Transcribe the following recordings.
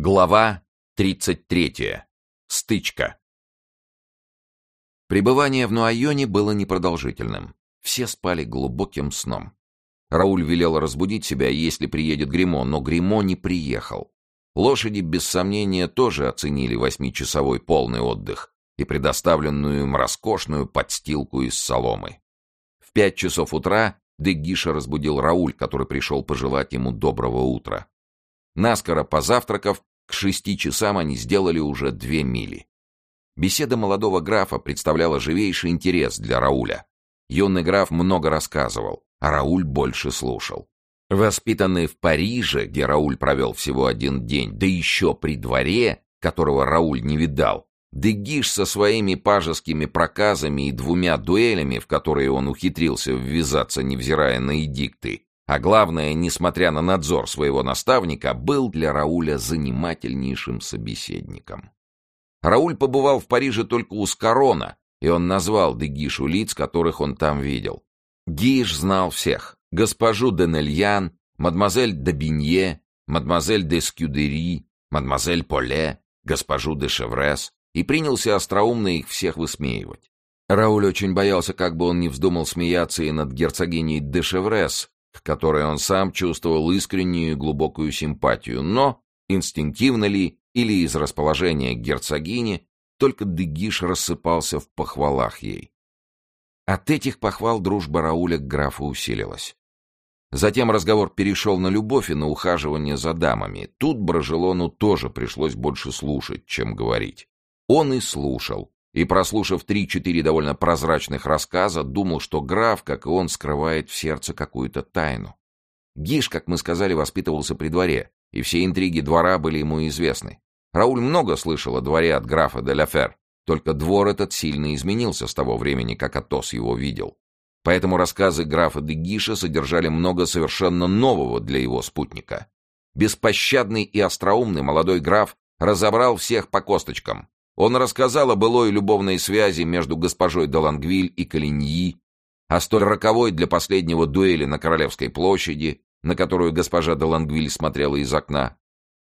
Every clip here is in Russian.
Глава 33. Стычка. Пребывание в Нуайоне было непродолжительным. Все спали глубоким сном. Рауль велел разбудить себя, если приедет Гримо, но Гримо не приехал. Лошади, без сомнения, тоже оценили восьмичасовой полный отдых и предоставленную им роскошную подстилку из соломы. В пять часов утра Дегиша разбудил Рауль, который пришел пожелать ему доброго утра. Наскоро позавтракав, к шести часам они сделали уже две мили. Беседа молодого графа представляла живейший интерес для Рауля. Юный граф много рассказывал, а Рауль больше слушал. Воспитанный в Париже, где Рауль провел всего один день, да еще при дворе, которого Рауль не видал, Дегиш со своими пажескими проказами и двумя дуэлями, в которые он ухитрился ввязаться, невзирая на эдикты, а главное, несмотря на надзор своего наставника, был для Рауля занимательнейшим собеседником. Рауль побывал в Париже только у Скорона, и он назвал Дегишу лиц, которых он там видел. Гиш знал всех. Госпожу де Нельян, мадемуазель де Бинье, мадемуазель де Скюдери, мадемуазель Поле, госпожу де Шеврес, и принялся остроумно их всех высмеивать. Рауль очень боялся, как бы он не вздумал смеяться и над герцогиней де Шеврес, к которой он сам чувствовал искреннюю и глубокую симпатию, но, инстинктивно ли или из расположения к герцогине, только Дегиш рассыпался в похвалах ей. От этих похвал дружба Рауля к графу усилилась. Затем разговор перешел на любовь и на ухаживание за дамами. Тут Брожелону тоже пришлось больше слушать, чем говорить. Он и слушал, и, прослушав три-четыре довольно прозрачных рассказа, думал, что граф, как и он, скрывает в сердце какую-то тайну. Гиш, как мы сказали, воспитывался при дворе, и все интриги двора были ему известны. Рауль много слышал о дворе от графа де Ла только двор этот сильно изменился с того времени, как Атос его видел. Поэтому рассказы графа де Гиша содержали много совершенно нового для его спутника. Беспощадный и остроумный молодой граф разобрал всех по косточкам, он рассказал о былой любовной связи между госпожой Далангвиль и Калиньи, о столь роковой для последнего дуэли на Королевской площади, на которую госпожа Далангвиль смотрела из окна,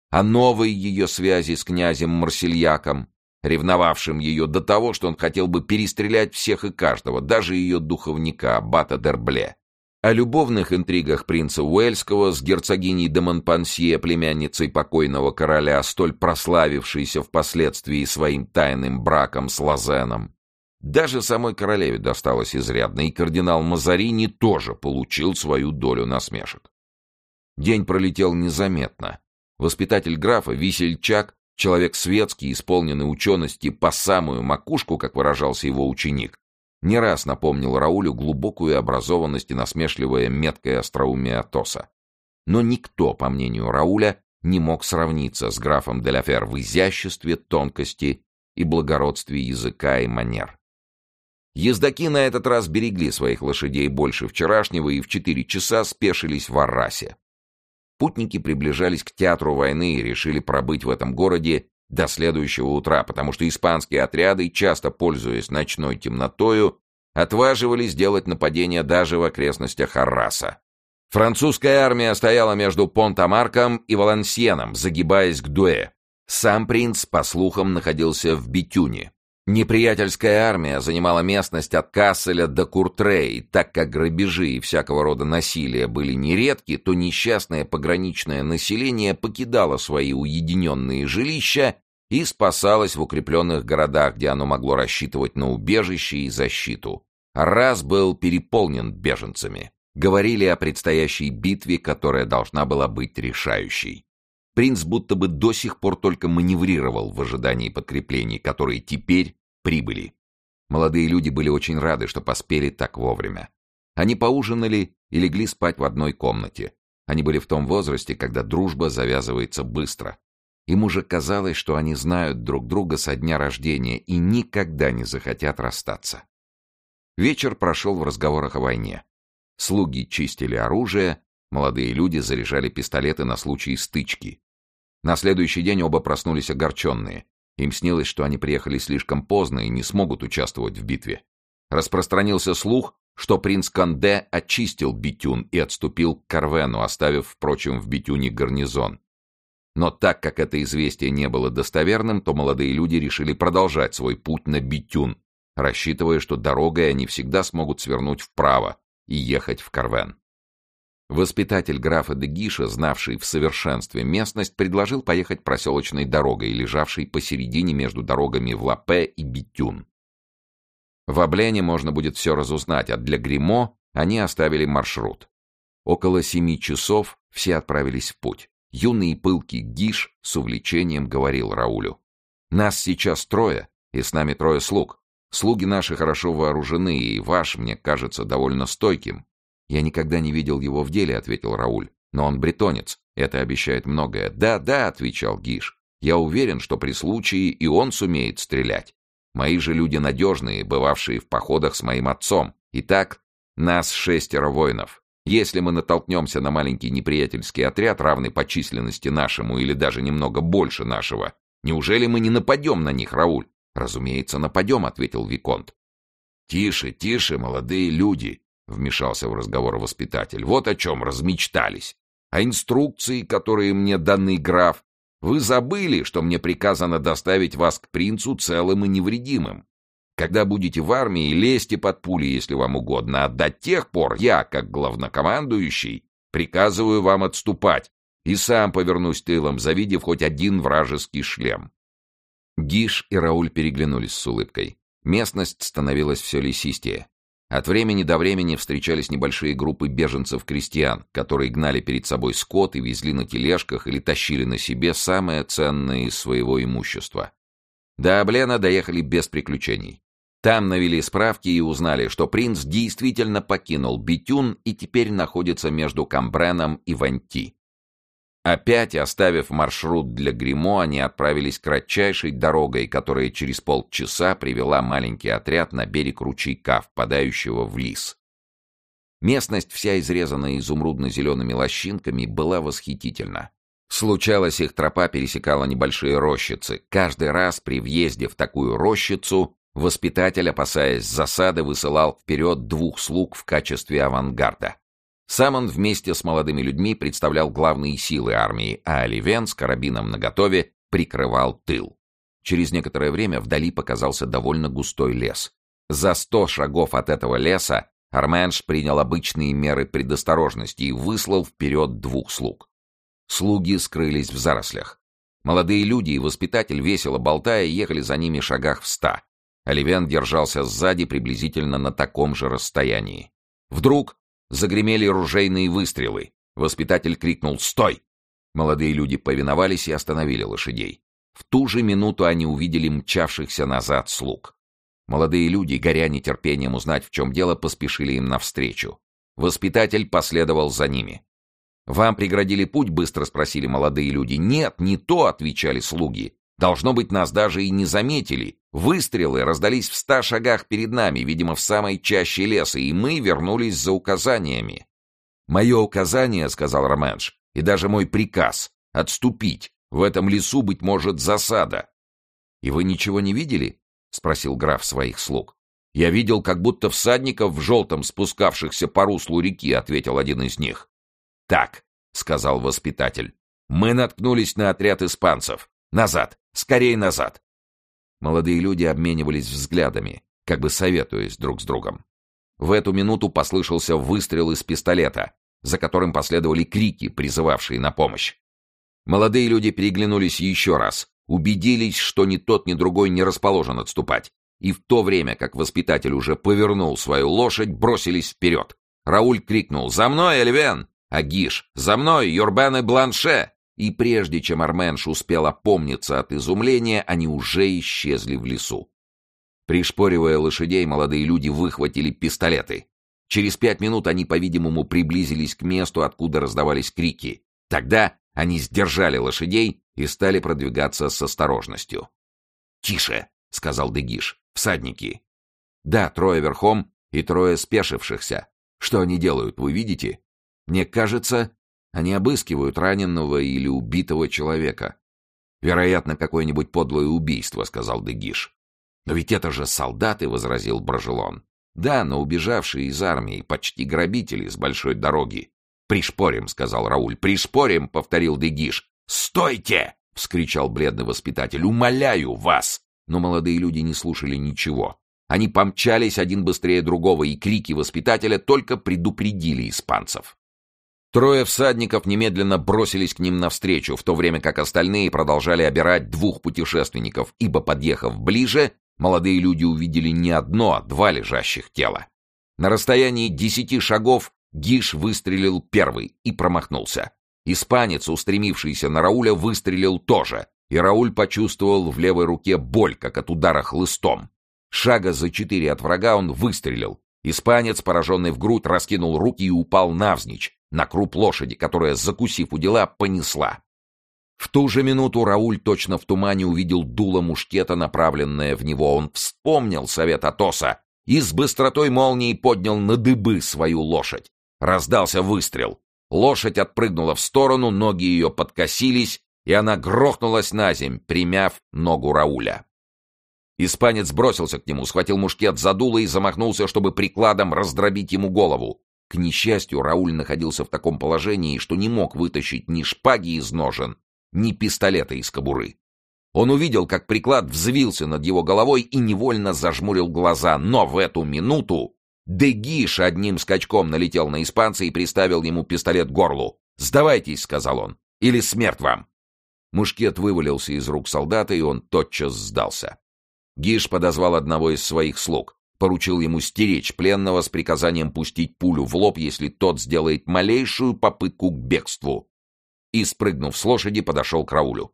о новой ее связи с князем Марсельяком, ревновавшим ее до того, что он хотел бы перестрелять всех и каждого, даже ее духовника, Бата Дербле о любовных интригах принца Уэльского с герцогиней де Монпансье, племянницей покойного короля, столь прославившейся впоследствии своим тайным браком с Лазеном. Даже самой королеве досталось изрядно, и кардинал Мазарини тоже получил свою долю насмешек. День пролетел незаметно. Воспитатель графа, весельчак, человек светский, исполненный учености по самую макушку, как выражался его ученик, не раз напомнил Раулю глубокую образованность и насмешливое меткое остроумие Атоса. Но никто, по мнению Рауля, не мог сравниться с графом Деляфер в изяществе, тонкости и благородстве языка и манер. Ездаки на этот раз берегли своих лошадей больше вчерашнего и в четыре часа спешились в Аррасе. Путники приближались к театру войны и решили пробыть в этом городе до следующего утра, потому что испанские отряды, часто пользуясь ночной темнотою, отваживались делать нападения даже в окрестностях Арраса. Французская армия стояла между Понт-Амарком и Валансьеном, загибаясь к Дуэ. Сам принц, по слухам, находился в Битюне. Неприятельская армия занимала местность от Касселя до Куртрей, так как грабежи и всякого рода насилия были нередки, то несчастное пограничное население покидало свои уединенные жилища и спасалось в укрепленных городах, где оно могло рассчитывать на убежище и защиту. Раз был переполнен беженцами. Говорили о предстоящей битве, которая должна была быть решающей. Принц будто бы до сих пор только маневрировал в ожидании подкреплений, которые теперь прибыли. Молодые люди были очень рады, что поспели так вовремя. Они поужинали и легли спать в одной комнате. Они были в том возрасте, когда дружба завязывается быстро. Им уже казалось, что они знают друг друга со дня рождения и никогда не захотят расстаться. Вечер прошел в разговорах о войне. Слуги чистили оружие, молодые люди заряжали пистолеты на случай стычки. На следующий день оба проснулись огорченные. Им снилось, что они приехали слишком поздно и не смогут участвовать в битве. Распространился слух, что принц Конде очистил Бетюн и отступил к Карвену, оставив, впрочем, в Бетюне гарнизон. Но так как это известие не было достоверным, то молодые люди решили продолжать свой путь на Бетюн, рассчитывая, что дорогой они всегда смогут свернуть вправо и ехать в Карвен. Воспитатель графа де Гиша, знавший в совершенстве местность, предложил поехать проселочной дорогой, лежавшей посередине между дорогами в Лапе и Бетюн. В Аблене можно будет все разузнать, а для Гримо они оставили маршрут. Около семи часов все отправились в путь. Юный и пылкий Гиш с увлечением говорил Раулю. «Нас сейчас трое, и с нами трое слуг. Слуги наши хорошо вооружены, и ваш, мне кажется, довольно стойким». «Я никогда не видел его в деле», — ответил Рауль. «Но он бретонец. Это обещает многое». «Да, да», — отвечал Гиш. «Я уверен, что при случае и он сумеет стрелять. Мои же люди надежные, бывавшие в походах с моим отцом. Итак, нас шестеро воинов. Если мы натолкнемся на маленький неприятельский отряд, равный по численности нашему или даже немного больше нашего, неужели мы не нападем на них, Рауль? Разумеется, нападем, ответил Виконт. Тише, тише, молодые люди, вмешался в разговор воспитатель. Вот о чем размечтались. А инструкции, которые мне даны, граф, вы забыли, что мне приказано доставить вас к принцу целым и невредимым. Когда будете в армии, лезьте под пули, если вам угодно, а до тех пор я, как главнокомандующий, приказываю вам отступать и сам повернусь тылом, завидев хоть один вражеский шлем». Гиш и Рауль переглянулись с улыбкой. Местность становилась все лесистее. От времени до времени встречались небольшие группы беженцев-крестьян, которые гнали перед собой скот и везли на тележках или тащили на себе самое ценное из своего имущества. До Аблена доехали без приключений. Там навели справки и узнали, что принц действительно покинул Бетюн и теперь находится между Камбреном и Ванти. Опять, оставив маршрут для Гримо, они отправились кратчайшей дорогой, которая через полчаса привела маленький отряд на берег ручейка, впадающего в лис. Местность, вся изрезанная изумрудно-зелеными лощинками, была восхитительна. Случалось, их тропа пересекала небольшие рощицы. Каждый раз при въезде в такую рощицу Воспитатель, опасаясь засады, высылал вперед двух слуг в качестве авангарда. Сам он вместе с молодыми людьми представлял главные силы армии, а Оливен с карабином наготове прикрывал тыл. Через некоторое время вдали показался довольно густой лес. За сто шагов от этого леса Арменш принял обычные меры предосторожности и выслал вперед двух слуг. Слуги скрылись в зарослях. Молодые люди и воспитатель, весело болтая, ехали за ними шагах в ста. Оливен держался сзади приблизительно на таком же расстоянии. Вдруг загремели ружейные выстрелы. Воспитатель крикнул «Стой!». Молодые люди повиновались и остановили лошадей. В ту же минуту они увидели мчавшихся назад слуг. Молодые люди, горя нетерпением узнать, в чем дело, поспешили им навстречу. Воспитатель последовал за ними. «Вам преградили путь?» — быстро спросили молодые люди. «Нет, не то», — отвечали слуги. Должно быть, нас даже и не заметили. Выстрелы раздались в ста шагах перед нами, видимо, в самой чаще леса, и мы вернулись за указаниями. «Мое указание», — сказал Роменш, — «и даже мой приказ — отступить. В этом лесу, быть может, засада». «И вы ничего не видели?» — спросил граф своих слуг. «Я видел, как будто всадников в желтом, спускавшихся по руслу реки», — ответил один из них. «Так», — сказал воспитатель, — «мы наткнулись на отряд испанцев. Назад! Скорей назад!» Молодые люди обменивались взглядами, как бы советуясь друг с другом. В эту минуту послышался выстрел из пистолета, за которым последовали крики, призывавшие на помощь. Молодые люди переглянулись еще раз, убедились, что ни тот, ни другой не расположен отступать, и в то время, как воспитатель уже повернул свою лошадь, бросились вперед. Рауль крикнул «За мной, Эльвен!» а Гиш «За мной, Юрбен и Бланше!» И прежде чем Арменш успел опомниться от изумления, они уже исчезли в лесу. Пришпоривая лошадей, молодые люди выхватили пистолеты. Через пять минут они, по-видимому, приблизились к месту, откуда раздавались крики. Тогда они сдержали лошадей и стали продвигаться с осторожностью. «Тише!» — сказал Дегиш. «Всадники!» «Да, трое верхом и трое спешившихся. Что они делают, вы видите? Мне кажется, они обыскивают раненого или убитого человека. Вероятно, какое-нибудь подлое убийство, сказал Дегиш. Но ведь это же солдаты, возразил Брожелон. Да, но убежавшие из армии, почти грабители с большой дороги. Пришпорим, сказал Рауль. Пришпорим, повторил Дегиш. «Стойте!» — вскричал бледный воспитатель. «Умоляю вас!» Но молодые люди не слушали ничего. Они помчались один быстрее другого, и крики воспитателя только предупредили испанцев. Трое всадников немедленно бросились к ним навстречу, в то время как остальные продолжали обирать двух путешественников, ибо, подъехав ближе, молодые люди увидели не одно, а два лежащих тела. На расстоянии десяти шагов Гиш выстрелил первый и промахнулся. Испанец, устремившийся на Рауля, выстрелил тоже, и Рауль почувствовал в левой руке боль, как от удара хлыстом. Шага за четыре от врага он выстрелил. Испанец, пораженный в грудь, раскинул руки и упал навзничь, на круп лошади, которая, закусив у дела, понесла. В ту же минуту Рауль точно в тумане увидел дуло мушкета, направленное в него. Он вспомнил совет Атоса и с быстротой молнии поднял на дыбы свою лошадь. Раздался выстрел. Лошадь отпрыгнула в сторону, ноги ее подкосились, и она грохнулась на земь, примяв ногу Рауля. Испанец бросился к нему, схватил мушкет за дуло и замахнулся, чтобы прикладом раздробить ему голову. К несчастью, Рауль находился в таком положении, что не мог вытащить ни шпаги из ножен, ни пистолета из кобуры. Он увидел, как приклад взвился над его головой и невольно зажмурил глаза, но в эту минуту Дегиш одним скачком налетел на испанца и приставил ему пистолет к горлу. «Сдавайтесь», — сказал он, — «или смерть вам». Мушкет вывалился из рук солдата, и он тотчас сдался. Гиш подозвал одного из своих слуг, поручил ему стеречь пленного с приказанием пустить пулю в лоб, если тот сделает малейшую попытку к бегству. И, спрыгнув с лошади, подошел к Раулю.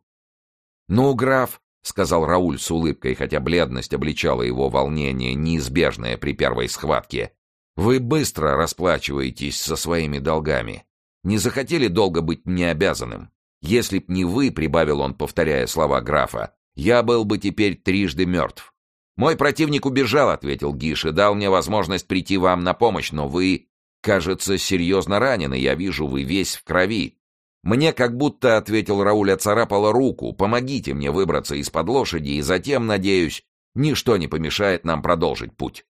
«Ну, граф», — сказал Рауль с улыбкой, хотя бледность обличала его волнение, неизбежное при первой схватке. «Вы быстро расплачиваетесь со своими долгами. Не захотели долго быть необязанным. Если б не вы, — прибавил он, повторяя слова графа, — я был бы теперь трижды мертв. Мой противник убежал, — ответил Гиш, — и дал мне возможность прийти вам на помощь, но вы, кажется, серьезно ранены, я вижу, вы весь в крови. «Мне как будто, — ответил Рауль, — оцарапала руку. Помогите мне выбраться из-под лошади, и затем, надеюсь, ничто не помешает нам продолжить путь».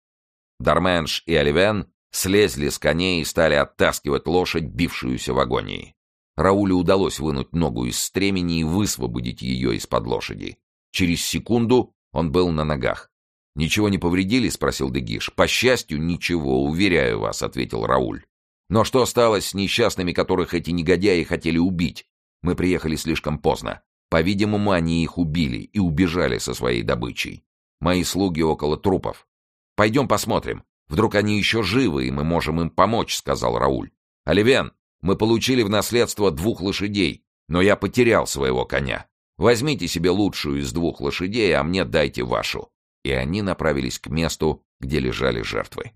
Дарменш и Оливен слезли с коней и стали оттаскивать лошадь, бившуюся в агонии. Раулю удалось вынуть ногу из стремени и высвободить ее из-под лошади. Через секунду он был на ногах. «Ничего не повредили?» — спросил Дегиш. «По счастью, ничего, уверяю вас», — ответил Рауль. Но что стало с несчастными, которых эти негодяи хотели убить? Мы приехали слишком поздно. По-видимому, они их убили и убежали со своей добычей. Мои слуги около трупов. Пойдем посмотрим. Вдруг они еще живы, и мы можем им помочь, — сказал Рауль. Оливен, мы получили в наследство двух лошадей, но я потерял своего коня. Возьмите себе лучшую из двух лошадей, а мне дайте вашу. И они направились к месту, где лежали жертвы.